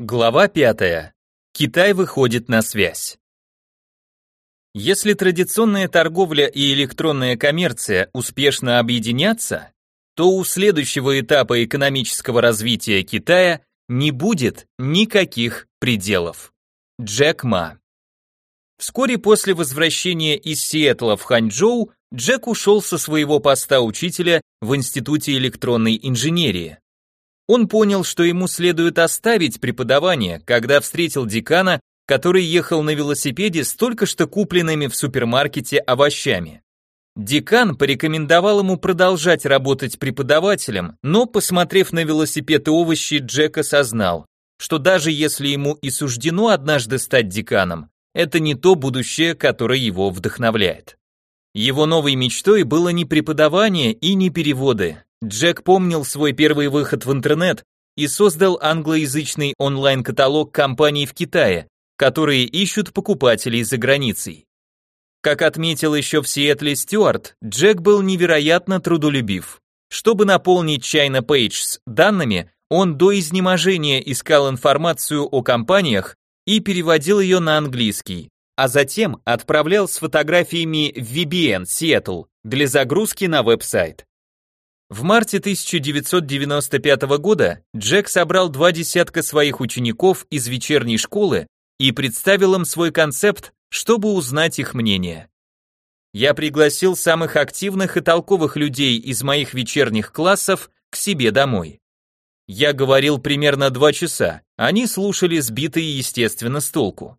Глава 5. Китай выходит на связь. Если традиционная торговля и электронная коммерция успешно объединятся, то у следующего этапа экономического развития Китая не будет никаких пределов. Джек Ма. Вскоре после возвращения из Сиэтла в Ханчжоу Джек ушел со своего поста учителя в Институте электронной инженерии. Он понял, что ему следует оставить преподавание, когда встретил декана, который ехал на велосипеде с только что купленными в супермаркете овощами. Декан порекомендовал ему продолжать работать преподавателем, но, посмотрев на велосипед и овощи, Джек осознал, что даже если ему и суждено однажды стать деканом, это не то будущее, которое его вдохновляет. Его новой мечтой было не преподавание и не переводы, Джек помнил свой первый выход в интернет и создал англоязычный онлайн-каталог компаний в Китае, которые ищут покупателей за границей. Как отметил еще в Сиэтле Стюарт, Джек был невероятно трудолюбив. Чтобы наполнить China Pages данными, он до изнеможения искал информацию о компаниях и переводил ее на английский, а затем отправлял с фотографиями в VBN Seattle для загрузки на веб-сайт. В марте 1995 года Джек собрал два десятка своих учеников из вечерней школы и представил им свой концепт, чтобы узнать их мнение. Я пригласил самых активных и толковых людей из моих вечерних классов к себе домой. Я говорил примерно два часа, они слушали сбитые, естественно, с толку.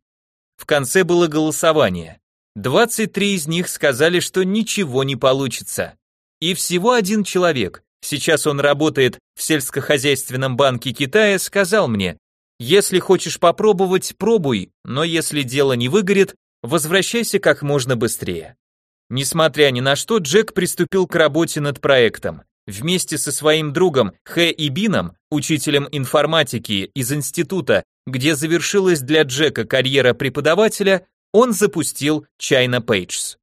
В конце было голосование. 23 из них сказали, что ничего не получится. И всего один человек, сейчас он работает в сельскохозяйственном банке Китая, сказал мне, если хочешь попробовать, пробуй, но если дело не выгорит, возвращайся как можно быстрее. Несмотря ни на что, Джек приступил к работе над проектом. Вместе со своим другом Хэ Ибином, учителем информатики из института, где завершилась для Джека карьера преподавателя, он запустил China Pages.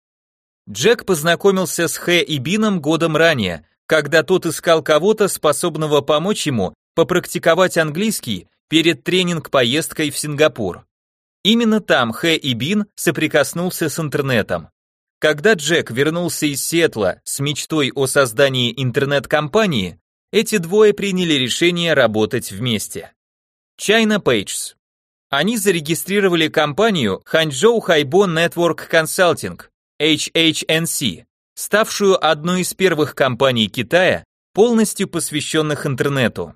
Джек познакомился с Хэ и Бином годом ранее, когда тот искал кого-то, способного помочь ему попрактиковать английский перед тренинг-поездкой в Сингапур. Именно там Хэ и Бин соприкоснулся с интернетом. Когда Джек вернулся из Сиэтла с мечтой о создании интернет-компании, эти двое приняли решение работать вместе. China Pages. Они зарегистрировали компанию Ханчжоу Хайбо Network Consulting, HHNC, ставшую одной из первых компаний Китая, полностью посвященных интернету.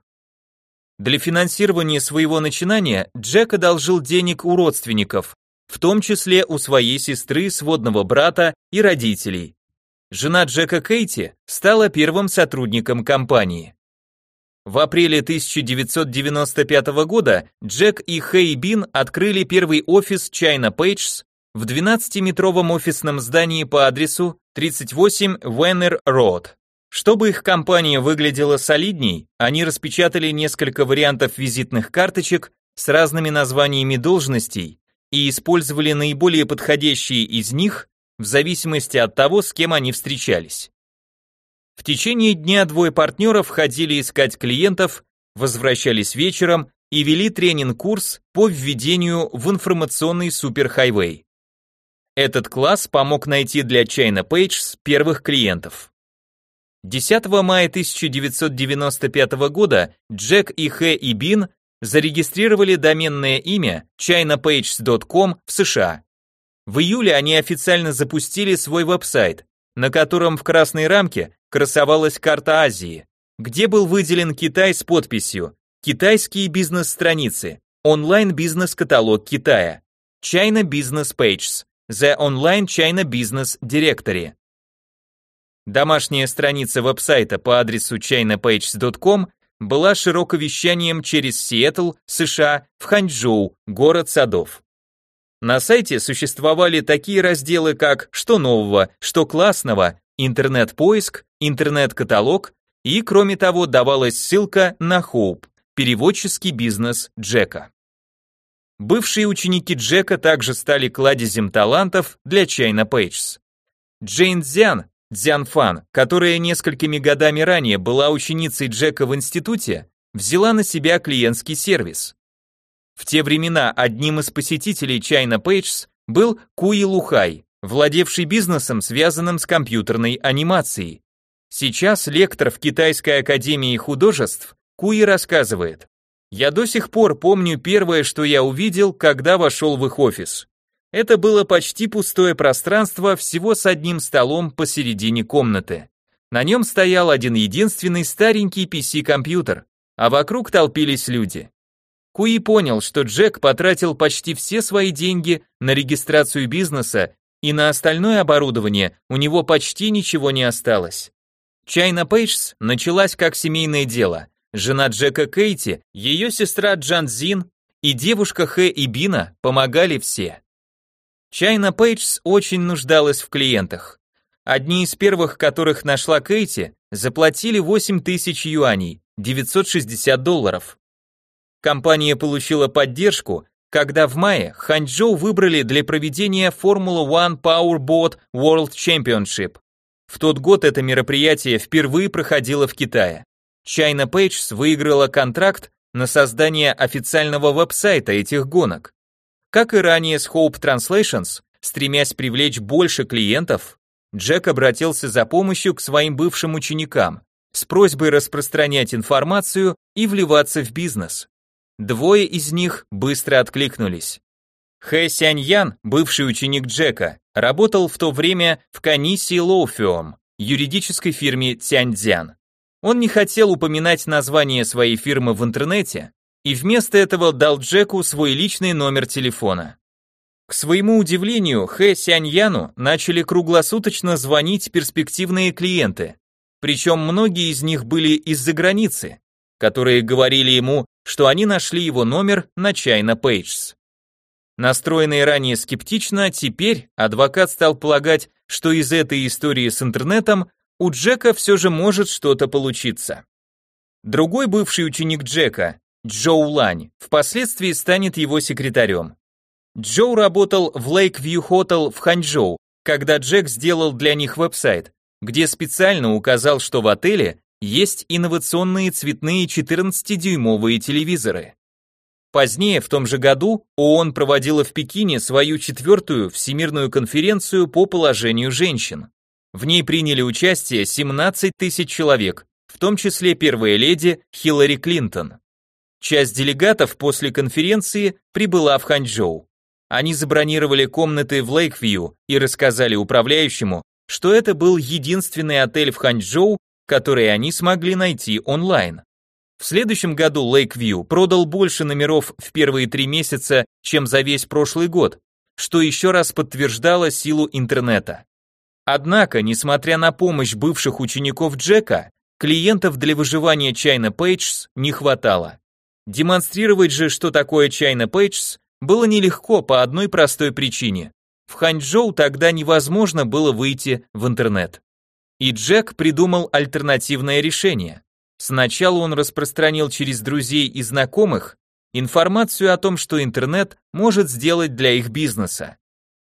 Для финансирования своего начинания Джек одолжил денег у родственников, в том числе у своей сестры, сводного брата и родителей. Жена Джека Кейти стала первым сотрудником компании. В апреле 1995 года Джек и Хэй Бин открыли первый офис China Pages в 12-метровом офисном здании по адресу 38 Веннер Роуд. Чтобы их компания выглядела солидней, они распечатали несколько вариантов визитных карточек с разными названиями должностей и использовали наиболее подходящие из них в зависимости от того, с кем они встречались. В течение дня двое партнеров ходили искать клиентов, возвращались вечером и вели тренинг-курс по введению в информационный суперхайвей. Этот класс помог найти для China Pages первых клиентов. 10 мая 1995 года Джек и Хэ и Бин зарегистрировали доменное имя chinapages.com в США. В июле они официально запустили свой веб-сайт, на котором в красной рамке красовалась карта Азии, где был выделен Китай с подписью «Китайские бизнес-страницы», онлайн-бизнес-каталог Китая, China Business Pages, The Online China Business Directory. Домашняя страница веб-сайта по адресу chinapages.com была широковещанием через Сиэтл, США, в Ханчжоу, город садов. На сайте существовали такие разделы, как «Что нового», «Что классного», «Интернет-поиск», «Интернет-каталог» и, кроме того, давалась ссылка на Хоуп, переводческий бизнес Джека. Бывшие ученики Джека также стали кладезем талантов для China Pages. Джейн Дзян, Дзян Фан, которая несколькими годами ранее была ученицей Джека в институте, взяла на себя клиентский сервис. В те времена одним из посетителей China Pages был Куи Лухай, владевший бизнесом, связанным с компьютерной анимацией. Сейчас лектор в Китайской академии художеств Куи рассказывает, «Я до сих пор помню первое, что я увидел, когда вошел в их офис. Это было почти пустое пространство, всего с одним столом посередине комнаты. На нем стоял один единственный старенький PC-компьютер, а вокруг толпились люди. Куи понял, что Джек потратил почти все свои деньги на регистрацию бизнеса, и на остальное оборудование у него почти ничего не осталось. Чайна Пейджс началась как семейное дело. Жена Джека Кейти, ее сестра Джан Зин и девушка Хэ и Бина помогали все. Чайна Пейджс очень нуждалась в клиентах. Одни из первых, которых нашла Кейти, заплатили 8 тысяч юаней, 960 долларов. Компания получила поддержку, когда в мае Ханчжоу выбрали для проведения Formula One Powerboat World Championship. В тот год это мероприятие впервые проходило в Китае. China Pages выиграла контракт на создание официального веб-сайта этих гонок. Как и ранее с Hope Translations, стремясь привлечь больше клиентов, Джек обратился за помощью к своим бывшим ученикам с просьбой распространять информацию и вливаться в бизнес. Двое из них быстро откликнулись. Хэ Сяньян, бывший ученик Джека, работал в то время в Каниси Лоуфиом, юридической фирме Цяньцзян. Он не хотел упоминать название своей фирмы в интернете и вместо этого дал Джеку свой личный номер телефона. К своему удивлению, Хэ Сяньяну начали круглосуточно звонить перспективные клиенты, причем многие из них были из-за границы, которые говорили ему, что они нашли его номер на China Pages. Настроенный ранее скептично, теперь адвокат стал полагать, что из этой истории с интернетом у Джека все же может что-то получиться. Другой бывший ученик Джека, Джоу Лань, впоследствии станет его секретарем. Джоу работал в Lakeview Hotel в Ханчжоу, когда Джек сделал для них веб-сайт, где специально указал, что в отеле есть инновационные цветные 14-дюймовые телевизоры. Позднее, в том же году, ООН проводила в Пекине свою четвертую Всемирную конференцию по положению женщин. В ней приняли участие 17 тысяч человек, в том числе первая леди Хиллари Клинтон. Часть делегатов после конференции прибыла в Ханчжоу. Они забронировали комнаты в Лейквью и рассказали управляющему, что это был единственный отель в Ханчжоу, который они смогли найти онлайн. В следующем году Лейквью продал больше номеров в первые три месяца, чем за весь прошлый год, что еще раз подтверждало силу интернета. Однако, несмотря на помощь бывших учеников Джека, клиентов для выживания China Pages не хватало. Демонстрировать же, что такое China Pages, было нелегко по одной простой причине. В Ханчжоу тогда невозможно было выйти в интернет. И Джек придумал альтернативное решение. Сначала он распространил через друзей и знакомых информацию о том, что интернет может сделать для их бизнеса.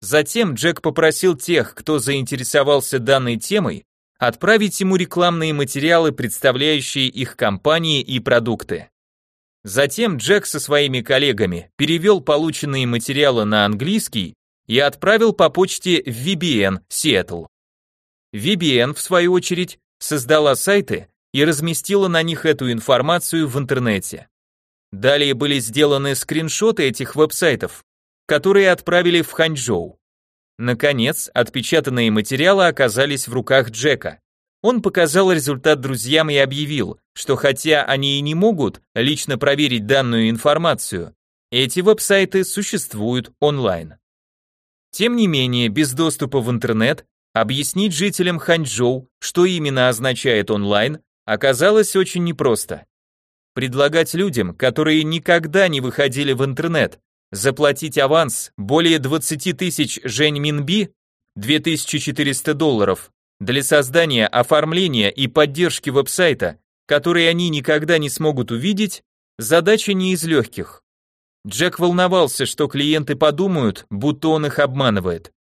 Затем Джек попросил тех, кто заинтересовался данной темой, отправить ему рекламные материалы, представляющие их компании и продукты. Затем Джек со своими коллегами перевел полученные материалы на английский и отправил по почте в VBN, Сиэтл. VBN, в свою очередь, создала сайты и разместила на них эту информацию в интернете. Далее были сделаны скриншоты этих веб-сайтов, которые отправили в Ханчжоу. Наконец, отпечатанные материалы оказались в руках Джека. Он показал результат друзьям и объявил, что хотя они и не могут лично проверить данную информацию, эти веб-сайты существуют онлайн. Тем не менее, без доступа в интернет объяснить жителям Ханчжоу, что именно означает онлайн, оказалось очень непросто. Предлагать людям, которые никогда не выходили в интернет, заплатить аванс более 20 тысяч жень минби, 2400 долларов, для создания, оформления и поддержки веб-сайта, который они никогда не смогут увидеть, задача не из легких. Джек волновался, что клиенты подумают, будто он их обманывает.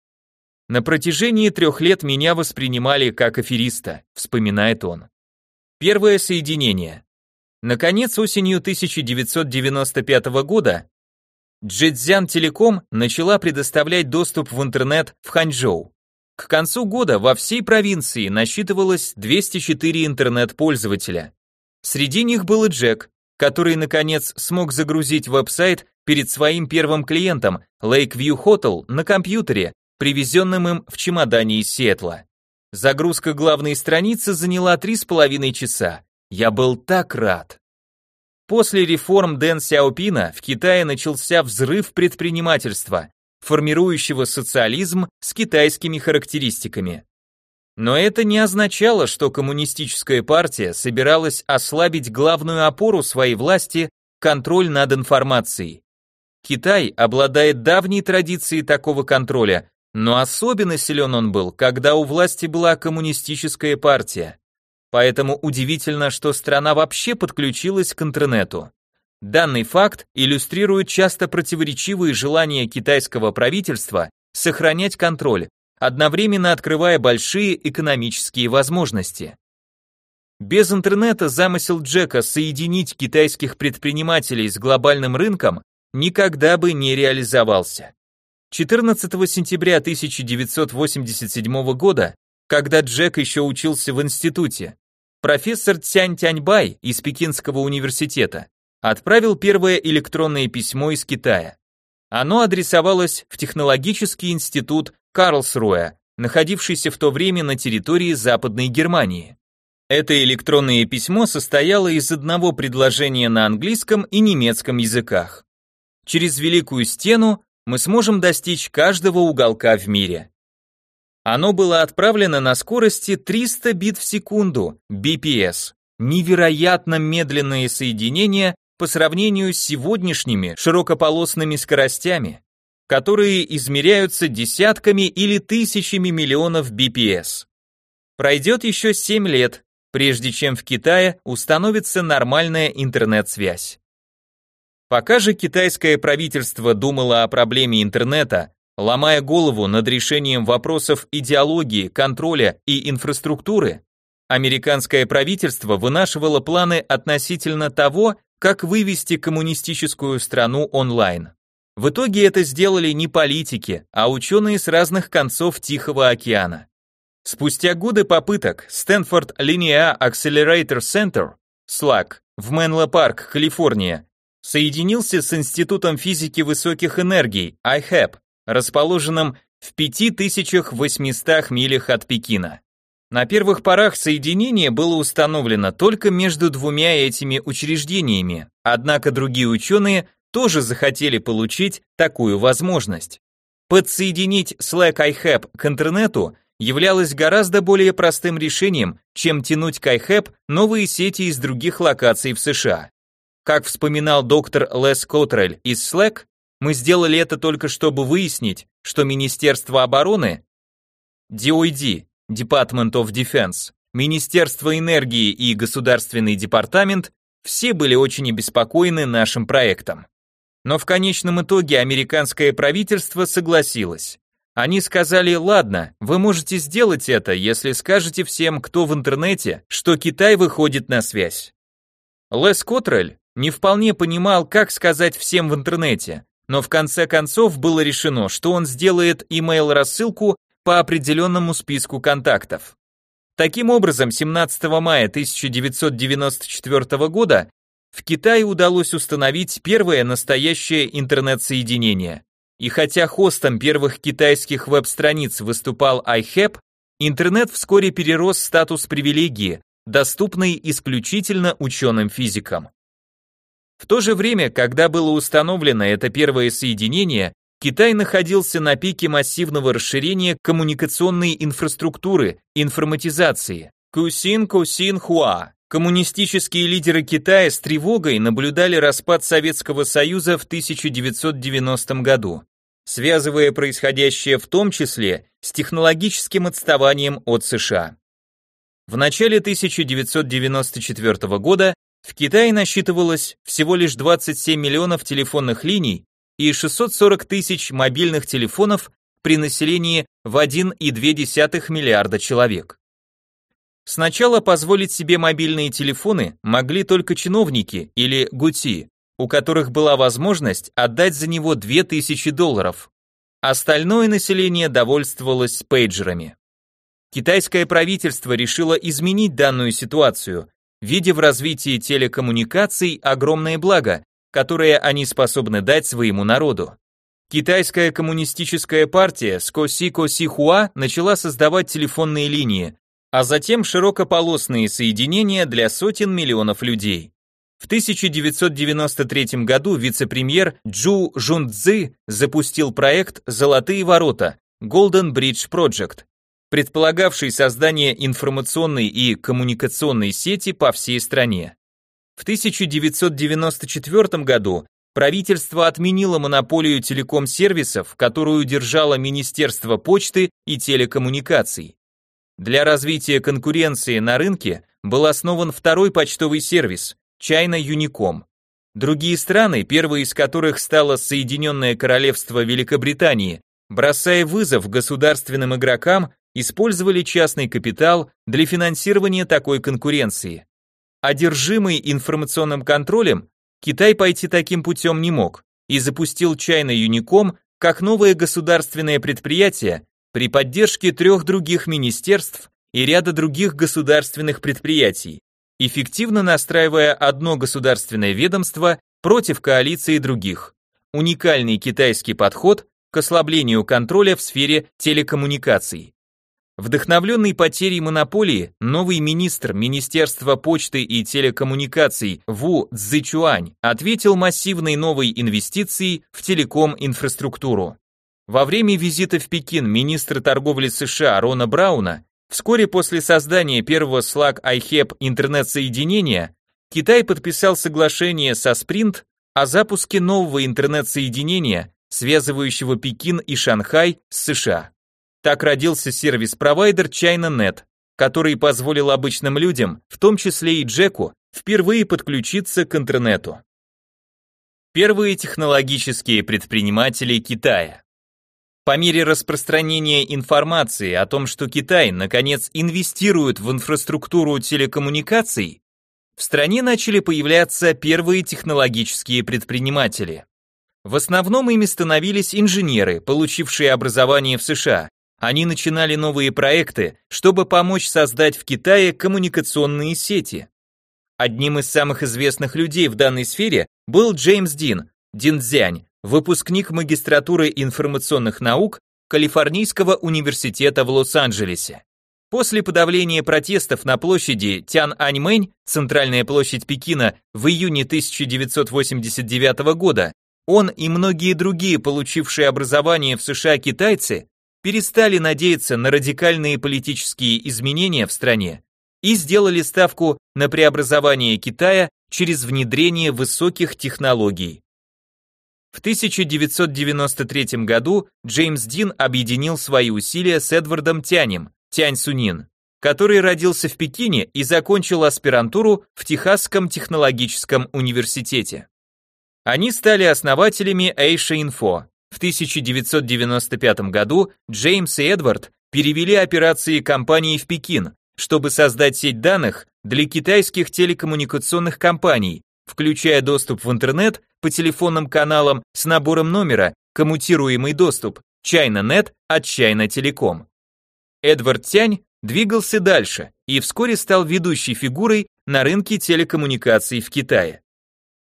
На протяжении трех лет меня воспринимали как афериста, вспоминает он. Первое соединение. Наконец, осенью 1995 года Джэцзян Телеком начала предоставлять доступ в интернет в Ханчжоу. К концу года во всей провинции насчитывалось 204 интернет-пользователя. Среди них был и Джек, который наконец смог загрузить веб-сайт перед своим первым клиентом Lakeview Hotel на компьютере, привезенным им в чемодане из Сиэтла. Загрузка главной страницы заняла три с половиной часа. Я был так рад. После реформ Дэн Сяопина в Китае начался взрыв предпринимательства, формирующего социализм с китайскими характеристиками. Но это не означало, что коммунистическая партия собиралась ослабить главную опору своей власти – контроль над информацией. Китай обладает давней традицией такого контроля, но особенно силен он был, когда у власти была коммунистическая партия. Поэтому удивительно, что страна вообще подключилась к интернету. Данный факт иллюстрирует часто противоречивые желания китайского правительства сохранять контроль, одновременно открывая большие экономические возможности. Без интернета замысел Джека соединить китайских предпринимателей с глобальным рынком никогда бы не реализовался. 14 сентября 1987 года, когда Джек еще учился в институте, профессор Цянь Тяньбай из Пекинского университета отправил первое электронное письмо из Китая. Оно адресовалось в Технологический институт Карлсруэ, находившийся в то время на территории Западной Германии. Это электронное письмо состояло из одного предложения на английском и немецком языках. Через Великую Стену мы сможем достичь каждого уголка в мире. Оно было отправлено на скорости 300 бит в секунду, BPS. Невероятно медленное соединение по сравнению с сегодняшними широкополосными скоростями, которые измеряются десятками или тысячами миллионов BPS. Пройдет еще 7 лет, прежде чем в Китае установится нормальная интернет-связь. Пока же китайское правительство думало о проблеме интернета, ломая голову над решением вопросов идеологии, контроля и инфраструктуры, американское правительство вынашивало планы относительно того, как вывести коммунистическую страну онлайн. В итоге это сделали не политики, а ученые с разных концов Тихого океана. Спустя годы попыток Stanford Linear Accelerator Center, SLAC, в Менло-Парк, Калифорния, соединился с Институтом физики высоких энергий, IHEP, расположенным в 5800 милях от Пекина. На первых порах соединение было установлено только между двумя этими учреждениями, однако другие ученые тоже захотели получить такую возможность. Подсоединить Slack iHab к интернету являлось гораздо более простым решением, чем тянуть к iHab новые сети из других локаций в США. Как вспоминал доктор Лес Котрель из Slack, мы сделали это только чтобы выяснить, что Министерство обороны, DOD, Department of Defense, Министерство энергии и Государственный департамент все были очень обеспокоены нашим проектом. Но в конечном итоге американское правительство согласилось. Они сказали, ладно, вы можете сделать это, если скажете всем, кто в интернете, что Китай выходит на связь. Лес Котрель не вполне понимал, как сказать всем в интернете, но в конце концов было решено, что он сделает email-рассылку по определенному списку контактов. Таким образом, 17 мая 1994 года в Китае удалось установить первое настоящее интернет-соединение. И хотя хостом первых китайских веб-страниц выступал iHab, интернет вскоре перерос статус привилегии, доступной исключительно ученым-физикам. В то же время, когда было установлено это первое соединение, Китай находился на пике массивного расширения коммуникационной инфраструктуры, информатизации. Кусин Кусин Хуа. Коммунистические лидеры Китая с тревогой наблюдали распад Советского Союза в 1990 году, связывая происходящее в том числе с технологическим отставанием от США. В начале 1994 года в Китае насчитывалось всего лишь 27 миллионов телефонных линий и 640 тысяч мобильных телефонов при населении в 1,2 миллиарда человек. Сначала позволить себе мобильные телефоны могли только чиновники или гути, у которых была возможность отдать за него 2000 долларов. Остальное население довольствовалось пейджерами. Китайское правительство решило изменить данную ситуацию, видя в развитии телекоммуникаций огромное благо, которое они способны дать своему народу. Китайская коммунистическая партия Скосико Сихуа начала создавать телефонные линии, а затем широкополосные соединения для сотен миллионов людей. В 1993 году вице-премьер Джу Жунцзы запустил проект «Золотые ворота» Golden Bridge Project, предполагавший создание информационной и коммуникационной сети по всей стране. В 1994 году правительство отменило монополию телеком-сервисов, которую держало Министерство почты и телекоммуникаций. Для развития конкуренции на рынке был основан второй почтовый сервис China Unicom. Другие страны, первой из которых стало Соединенное Королевство Великобритании, бросая вызов государственным игрокам, использовали частный капитал для финансирования такой конкуренции. Одержимый информационным контролем, Китай пойти таким путем не мог и запустил China Unicom как новое государственное предприятие при поддержке трех других министерств и ряда других государственных предприятий, эффективно настраивая одно государственное ведомство против коалиции других. Уникальный китайский подход к ослаблению контроля в сфере телекоммуникаций. Вдохновленный потерей монополии, новый министр Министерства почты и телекоммуникаций Ву Цзычуань ответил массивной новой инвестицией в телеком-инфраструктуру. Во время визита в Пекин министра торговли США Рона Брауна Вскоре после создания первого Slack iHep интернет-соединения Китай подписал соглашение со Sprint о запуске нового интернет-соединения, связывающего Пекин и Шанхай с США. Так родился сервис-провайдер ChinaNet, который позволил обычным людям, в том числе и Джеку, впервые подключиться к интернету. Первые технологические предприниматели Китая. По мере распространения информации о том, что Китай наконец инвестирует в инфраструктуру телекоммуникаций, в стране начали появляться первые технологические предприниматели. В основном ими становились инженеры, получившие образование в США. Они начинали новые проекты, чтобы помочь создать в Китае коммуникационные сети. Одним из самых известных людей в данной сфере был Джеймс Дин, Динцзянь, выпускник магистратуры информационных наук Калифорнийского университета в Лос-Анджелесе. После подавления протестов на площади Тян-Аньмэнь, центральная площадь Пекина, в июне 1989 года, он и многие другие получившие образование в США китайцы перестали надеяться на радикальные политические изменения в стране и сделали ставку на преобразование Китая через внедрение высоких технологий. В 1993 году Джеймс Дин объединил свои усилия с Эдвардом Тянем, Тянь Сунин, который родился в Пекине и закончил аспирантуру в Техасском технологическом университете. Они стали основателями Asia Info. В 1995 году Джеймс и Эдвард перевели операции компании в Пекин, чтобы создать сеть данных для китайских телекоммуникационных компаний, включая доступ в интернет по телефонным каналам с набором номера, коммутируемый доступ, ChinaNet от China Telecom. Эдвард Тянь двигался дальше и вскоре стал ведущей фигурой на рынке телекоммуникаций в Китае.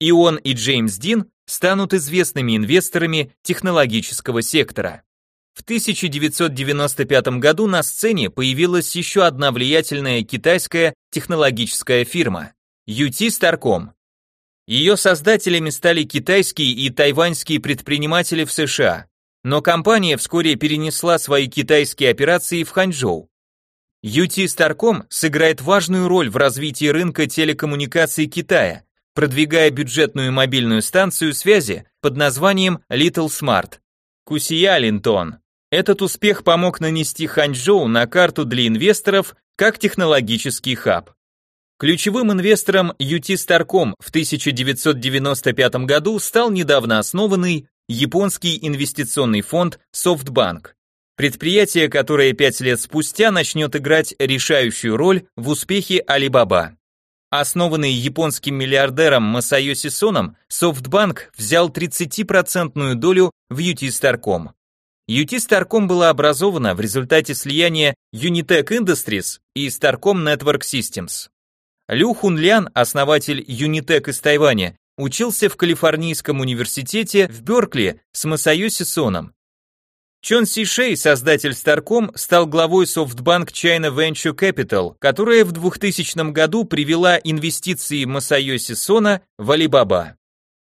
И он, и Джеймс Дин станут известными инвесторами технологического сектора. В 1995 году на сцене появилась еще одна влиятельная китайская технологическая фирма – UT Starcom. Ее создателями стали китайские и тайваньские предприниматели в США, но компания вскоре перенесла свои китайские операции в Ханчжоу. UT Starcom сыграет важную роль в развитии рынка телекоммуникаций Китая, продвигая бюджетную мобильную станцию связи под названием Little Smart. Кусия Линтон. Этот успех помог нанести Ханчжоу на карту для инвесторов как технологический хаб. Ключевым инвестором UT Starcom в 1995 году стал недавно основанный японский инвестиционный фонд SoftBank. Предприятие, которое пять лет спустя начнет играть решающую роль в успехе Alibaba. Основанный японским миллиардером Масайоси Соном, SoftBank взял 30% долю в UT Starcom. UT Starcom была образована в результате слияния Unitech Industries и Starcom Network Systems. Лю Хунлян, основатель Unitech из Тайваня, учился в Калифорнийском университете в Беркли с Масайоси Соном. Чон Си Шей, создатель Starcom, стал главой SoftBank China Venture Capital, которая в 2000 году привела инвестиции Масайоси Сона в Alibaba.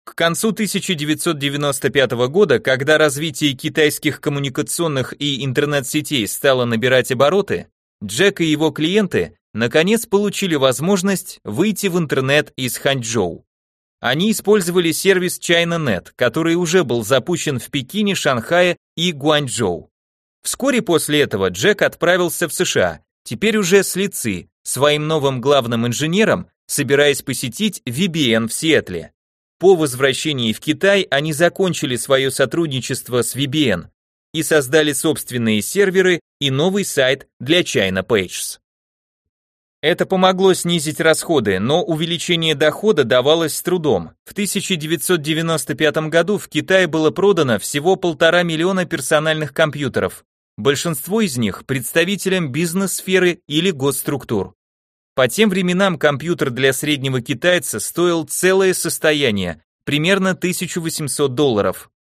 К концу 1995 года, когда развитие китайских коммуникационных и интернет-сетей стало набирать обороты, Джек и его клиенты наконец получили возможность выйти в интернет из Ханчжоу. Они использовали сервис ChinaNet, который уже был запущен в Пекине, Шанхае и Гуанчжоу. Вскоре после этого Джек отправился в США, теперь уже с Лици, своим новым главным инженером, собираясь посетить VBN в Сиэтле. По возвращении в Китай они закончили свое сотрудничество с VBN и создали собственные серверы и новый сайт для China Pages. Это помогло снизить расходы, но увеличение дохода давалось с трудом. В 1995 году в Китае было продано всего полтора миллиона персональных компьютеров, большинство из них представителям бизнес-сферы или госструктур. По тем временам компьютер для среднего китайца стоил целое состояние, примерно 1800 долларов.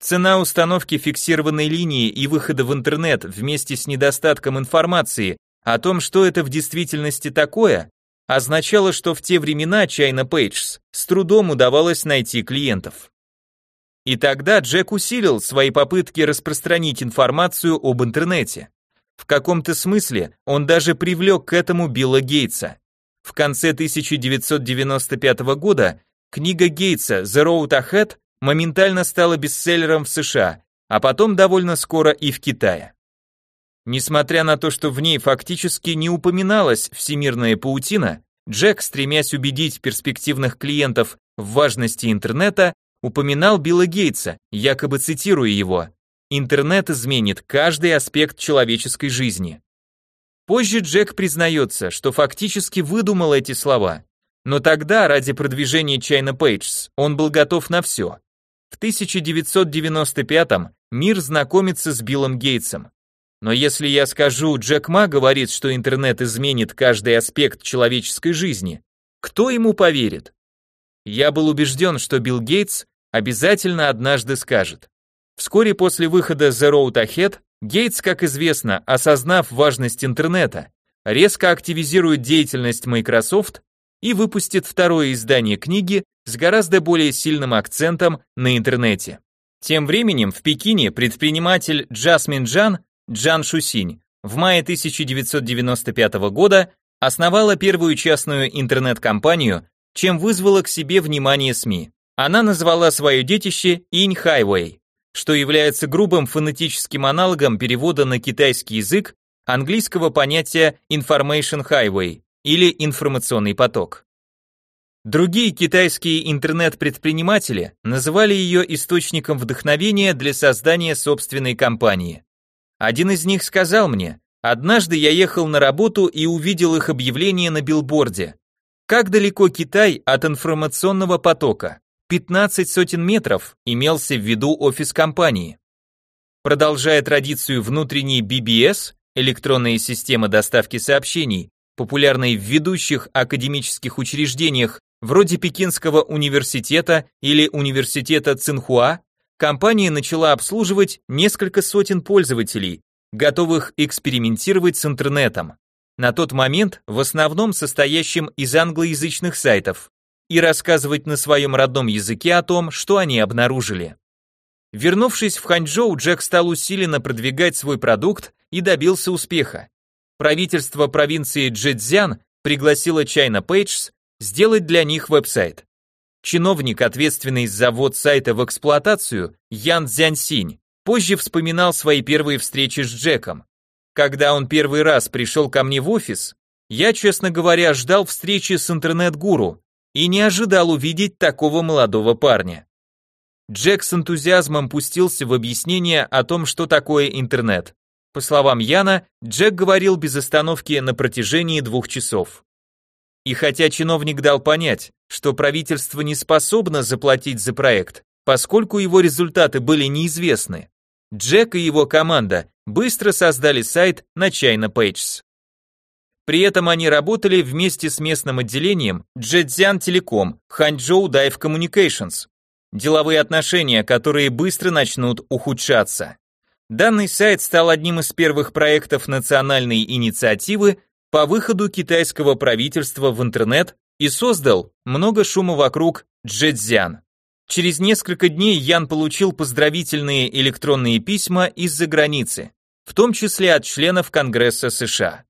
Цена установки фиксированной линии и выхода в интернет вместе с недостатком информации о том, что это в действительности такое, означало, что в те времена China Pages с трудом удавалось найти клиентов. И тогда Джек усилил свои попытки распространить информацию об интернете. В каком-то смысле он даже привлек к этому Билла Гейтса. В конце 1995 года книга Гейтса «The Road Ahead» моментально стала бестселлером в США, а потом довольно скоро и в Китае. Несмотря на то, что в ней фактически не упоминалась всемирная паутина, Джек, стремясь убедить перспективных клиентов в важности интернета, упоминал Билла Гейтса, якобы цитируя его «Интернет изменит каждый аспект человеческой жизни». Позже Джек признается, что фактически выдумал эти слова, но тогда, ради продвижения China Pages, он был готов на все. В 1995-м мир знакомится с Биллом Гейтсом. Но если я скажу, Джек Ма говорит, что интернет изменит каждый аспект человеческой жизни, кто ему поверит? Я был убежден, что Билл Гейтс обязательно однажды скажет. Вскоре после выхода The Road Ahead, Гейтс, как известно, осознав важность интернета, резко активизирует деятельность Microsoft и выпустит второе издание книги с гораздо более сильным акцентом на интернете. Тем временем в Пекине предприниматель Джасмин Джан Джан Шусинь в мае 1995 года основала первую частную интернет-компанию, чем вызвала к себе внимание СМИ. Она назвала свое детище Инь Highway, что является грубым фонетическим аналогом перевода на китайский язык английского понятия Information Highway или информационный поток. Другие китайские интернет-предприниматели называли ее источником вдохновения для создания собственной компании. Один из них сказал мне, однажды я ехал на работу и увидел их объявление на билборде. Как далеко Китай от информационного потока? 15 сотен метров имелся в виду офис компании. Продолжая традицию внутренней BBS, электронная система доставки сообщений, популярной в ведущих академических учреждениях вроде Пекинского университета или университета Цинхуа, компания начала обслуживать несколько сотен пользователей, готовых экспериментировать с интернетом. На тот момент в основном состоящим из англоязычных сайтов и рассказывать на своем родном языке о том, что они обнаружили. Вернувшись в Ханчжоу, Джек стал усиленно продвигать свой продукт и добился успеха. Правительство провинции Джэцзян пригласило China Pages сделать для них веб-сайт. Чиновник, ответственный за ввод сайта в эксплуатацию, Ян Цзяньсинь, позже вспоминал свои первые встречи с Джеком. Когда он первый раз пришел ко мне в офис, я, честно говоря, ждал встречи с интернет-гуру и не ожидал увидеть такого молодого парня. Джек с энтузиазмом пустился в объяснение о том, что такое интернет. По словам Яна, Джек говорил без остановки на протяжении двух часов. И хотя чиновник дал понять, что правительство не способно заплатить за проект, поскольку его результаты были неизвестны, Джек и его команда быстро создали сайт на China Pages. При этом они работали вместе с местным отделением Джэцзян Телеком, Ханчжоу Dive Communications. Деловые отношения, которые быстро начнут ухудшаться. Данный сайт стал одним из первых проектов национальной инициативы по выходу китайского правительства в интернет и создал много шума вокруг Джэцзян. Через несколько дней Ян получил поздравительные электронные письма из-за границы, в том числе от членов Конгресса США.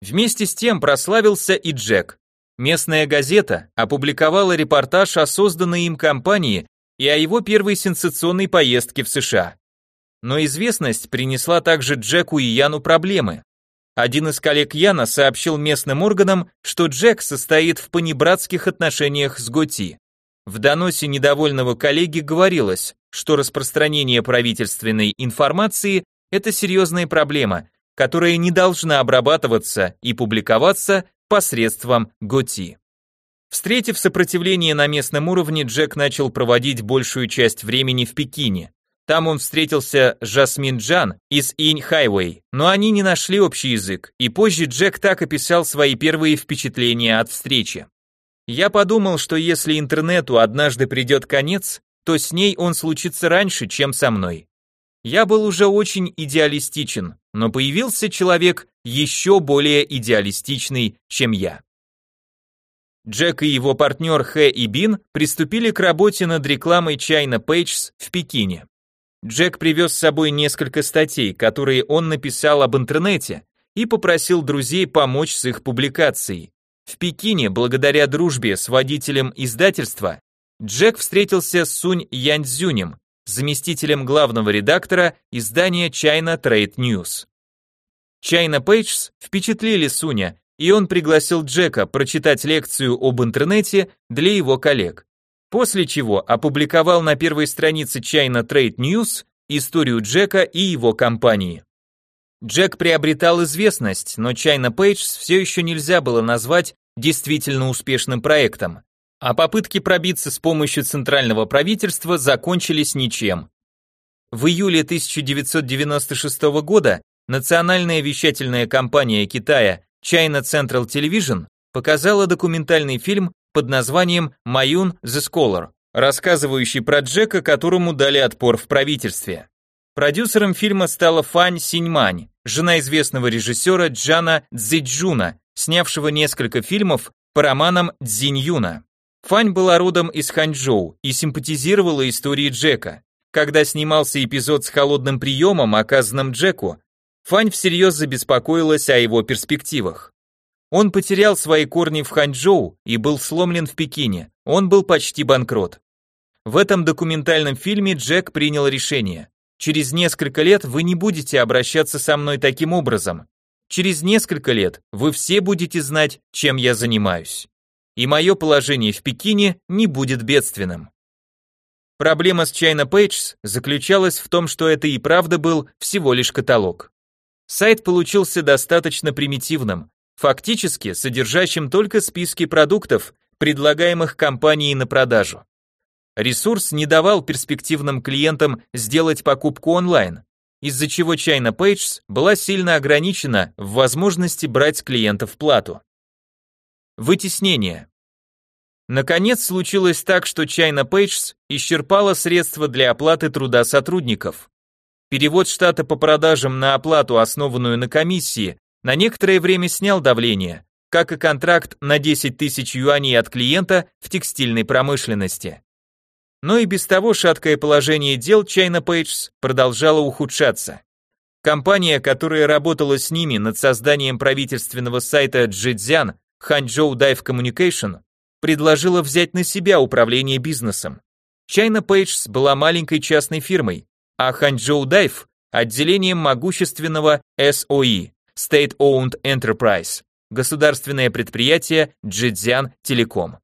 Вместе с тем прославился и Джек. Местная газета опубликовала репортаж о созданной им компании и о его первой сенсационной поездке в США. Но известность принесла также Джеку и Яну проблемы. Один из коллег Яна сообщил местным органам, что Джек состоит в понебратских отношениях с Готи. В доносе недовольного коллеги говорилось, что распространение правительственной информации – это серьезная проблема, которая не должна обрабатываться и публиковаться посредством Готи. Встретив сопротивление на местном уровне, Джек начал проводить большую часть времени в Пекине. Там он встретился с Жасмин Джан из Инь Хайвей, но они не нашли общий язык, и позже Джек так описал свои первые впечатления от встречи. Я подумал, что если интернету однажды придет конец, то с ней он случится раньше, чем со мной. Я был уже очень идеалистичен, но появился человек еще более идеалистичный, чем я. Джек и его партнер Хэ и Бин приступили к работе над рекламой China Pages в Пекине. Джек привез с собой несколько статей, которые он написал об интернете, и попросил друзей помочь с их публикацией. В Пекине, благодаря дружбе с водителем издательства, Джек встретился с Сунь Яньцзюнем, заместителем главного редактора издания China Trade News. China Pages впечатлили Суня, и он пригласил Джека прочитать лекцию об интернете для его коллег. После чего опубликовал на первой странице China Trade News историю Джека и его компании. Джек приобретал известность, но China Pages все еще нельзя было назвать действительно успешным проектом, а попытки пробиться с помощью центрального правительства закончились ничем. В июле 1996 года национальная вещательная компания Китая China Central Television показала документальный фильм под названием «Маюн the Scholar», рассказывающий про Джека, которому дали отпор в правительстве. Продюсером фильма стала Фань Синьмань, жена известного режиссера Джана Цзиджуна, снявшего несколько фильмов по романам Цзиньюна. Фань была родом из Ханчжоу и симпатизировала истории Джека. Когда снимался эпизод с холодным приемом, оказанным Джеку, Фань всерьез забеспокоилась о его перспективах. Он потерял свои корни в Ханчжоу и был сломлен в Пекине, он был почти банкрот. В этом документальном фильме Джек принял решение. Через несколько лет вы не будете обращаться со мной таким образом. Через несколько лет вы все будете знать, чем я занимаюсь. И мое положение в Пекине не будет бедственным. Проблема с China Pages заключалась в том, что это и правда был всего лишь каталог. Сайт получился достаточно примитивным, фактически содержащим только списки продуктов, предлагаемых компанией на продажу. Ресурс не давал перспективным клиентам сделать покупку онлайн, из-за чего China Pages была сильно ограничена в возможности брать клиентов плату. Вытеснение. Наконец случилось так, что China Pages исчерпала средства для оплаты труда сотрудников. Перевод штата по продажам на оплату, основанную на комиссии, на некоторое время снял давление, как и контракт на 10 тысяч юаней от клиента в текстильной промышленности. Но и без того шаткое положение дел China Pages продолжало ухудшаться. Компания, которая работала с ними над созданием правительственного сайта Джидзян, Ханчжоу Dive Communication, предложила взять на себя управление бизнесом. China Pages была маленькой частной фирмой, а Ханчжоу Dive – отделением могущественного SOE – State Owned Enterprise, государственное предприятие Джидзян Телеком.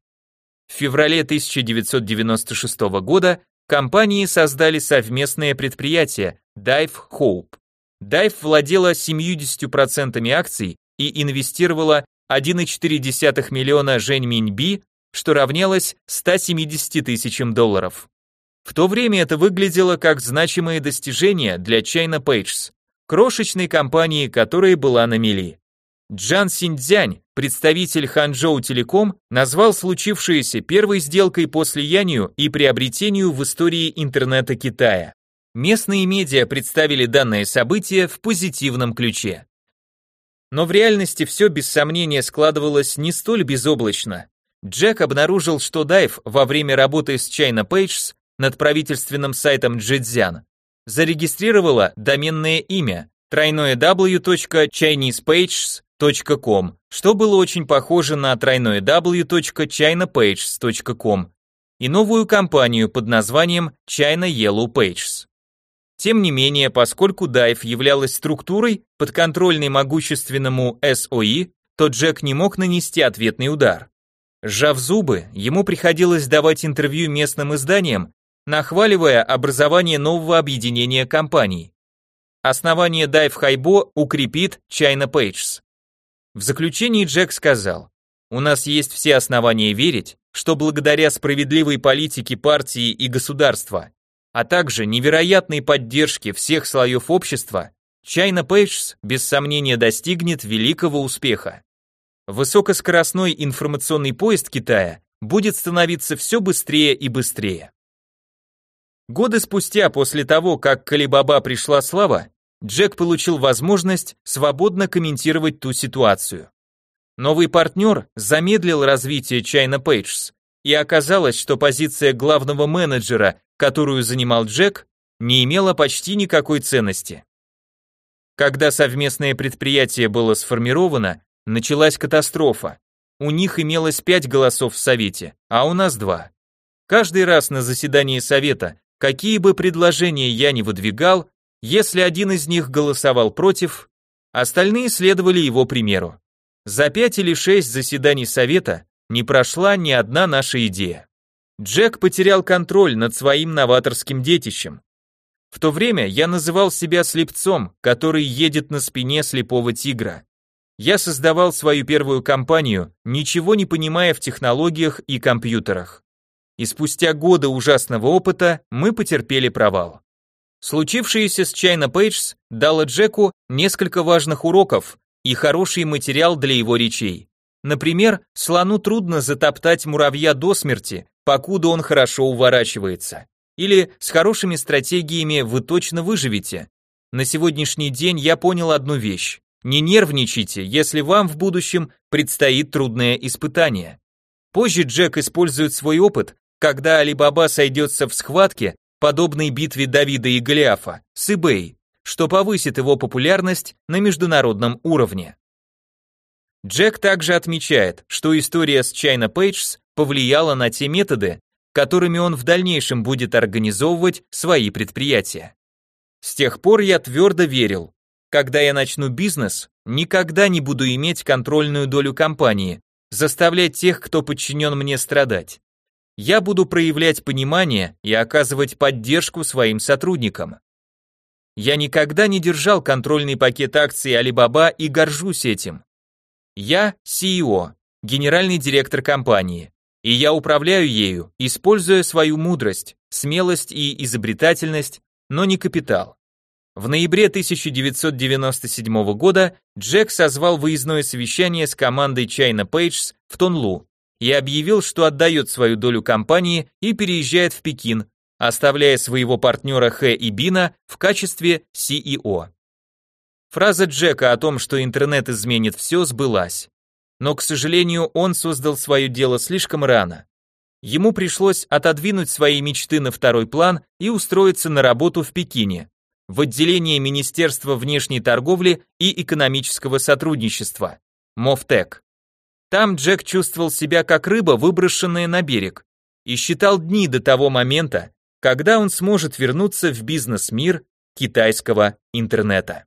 В феврале 1996 года компании создали совместное предприятие Dive Hope. Dive владела 70% акций и инвестировала 1,4 миллиона жэньминьби, что равнялось 170 тысячам долларов. В то время это выглядело как значимое достижение для China Pages, крошечной компании, которая была на мели. Джан Синьцзянь, представитель Ханчжоу Телеком, назвал случившееся первой сделкой после Янью и приобретению в истории интернета Китая. Местные медиа представили данное событие в позитивном ключе. Но в реальности все без сомнения складывалось не столь безоблачно. Джек обнаружил, что Дайв во время работы с China Pages над правительственным сайтом Джидзян зарегистрировала доменное имя тройное w.chinesepages.com, что было очень похоже на тройное w.chinapages.com и новую компанию под названием China Yellow Pages. Тем не менее, поскольку Dive являлась структурой, подконтрольной могущественному SOE, то Джек не мог нанести ответный удар. Сжав зубы, ему приходилось давать интервью местным изданиям, нахваливая образование нового объединения компаний. Основание Dive Хайбо укрепит China Pages. В заключении Джек сказал, у нас есть все основания верить, что благодаря справедливой политике партии и государства а также невероятной поддержки всех слоев общества, China Pages без сомнения достигнет великого успеха. Высокоскоростной информационный поезд Китая будет становиться все быстрее и быстрее. Годы спустя после того, как к Alibaba пришла слава, Джек получил возможность свободно комментировать ту ситуацию. Новый партнер замедлил развитие China Pages, и оказалось, что позиция главного менеджера которую занимал Джек, не имела почти никакой ценности. Когда совместное предприятие было сформировано, началась катастрофа. У них имелось пять голосов в совете, а у нас два. Каждый раз на заседании совета, какие бы предложения я ни выдвигал, если один из них голосовал против, остальные следовали его примеру. За пять или шесть заседаний совета не прошла ни одна наша идея. Джек потерял контроль над своим новаторским детищем. В то время я называл себя слепцом, который едет на спине слепого тигра. Я создавал свою первую компанию, ничего не понимая в технологиях и компьютерах. И спустя годы ужасного опыта мы потерпели провал. Случившееся с China Pages дало Джеку несколько важных уроков и хороший материал для его речей. Например, слону трудно затоптать муравья до смерти, покуда он хорошо уворачивается. Или с хорошими стратегиями вы точно выживете. На сегодняшний день я понял одну вещь. Не нервничайте, если вам в будущем предстоит трудное испытание. Позже Джек использует свой опыт, когда Алибаба сойдется в схватке, подобной битве Давида и Голиафа, с eBay, что повысит его популярность на международном уровне. Джек также отмечает, что история с China Pages повлияла на те методы, которыми он в дальнейшем будет организовывать свои предприятия. С тех пор я твердо верил, когда я начну бизнес, никогда не буду иметь контрольную долю компании, заставлять тех, кто подчинен мне, страдать. Я буду проявлять понимание и оказывать поддержку своим сотрудникам. Я никогда не держал контрольный пакет акций Alibaba и горжусь этим. Я CEO, генеральный директор компании, и я управляю ею, используя свою мудрость, смелость и изобретательность, но не капитал. В ноябре 1997 года Джек созвал выездное совещание с командой China Pages в Тонлу и объявил, что отдает свою долю компании и переезжает в Пекин, оставляя своего партнера Хэ и Бина в качестве CEO. Фраза Джека о том, что интернет изменит все, сбылась. Но, к сожалению, он создал свое дело слишком рано. Ему пришлось отодвинуть свои мечты на второй план и устроиться на работу в Пекине, в отделение Министерства внешней торговли и экономического сотрудничества, МОВТЭК. Там Джек чувствовал себя как рыба, выброшенная на берег, и считал дни до того момента, когда он сможет вернуться в бизнес-мир китайского интернета.